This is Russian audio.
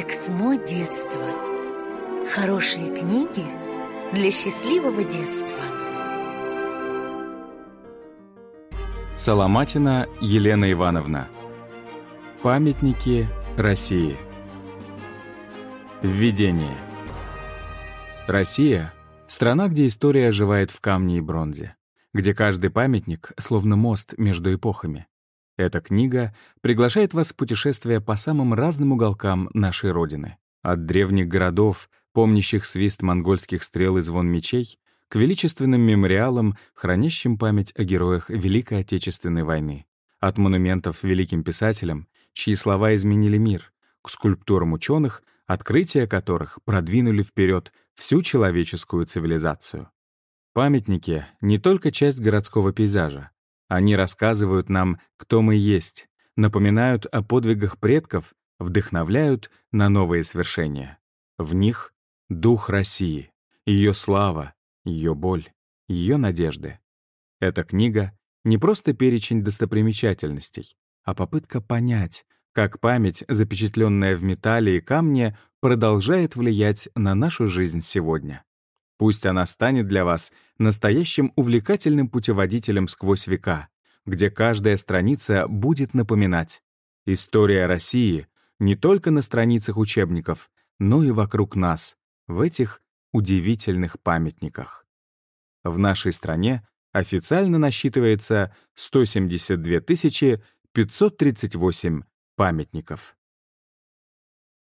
Эксмо детства. Хорошие книги для счастливого детства. Соломатина Елена Ивановна. Памятники России. Введение. Россия — страна, где история оживает в камне и бронзе, где каждый памятник словно мост между эпохами. Эта книга приглашает вас в путешествие по самым разным уголкам нашей Родины. От древних городов, помнящих свист монгольских стрел и звон мечей, к величественным мемориалам, хранящим память о героях Великой Отечественной войны. От монументов великим писателям, чьи слова изменили мир, к скульптурам ученых, открытия которых продвинули вперед всю человеческую цивилизацию. Памятники — не только часть городского пейзажа, они рассказывают нам, кто мы есть, напоминают о подвигах предков, вдохновляют на новые свершения. В них — дух России, ее слава, ее боль, ее надежды. Эта книга — не просто перечень достопримечательностей, а попытка понять, как память, запечатленная в металле и камне, продолжает влиять на нашу жизнь сегодня. Пусть она станет для вас настоящим увлекательным путеводителем сквозь века, где каждая страница будет напоминать история России не только на страницах учебников, но и вокруг нас, в этих удивительных памятниках. В нашей стране официально насчитывается 172 538 памятников.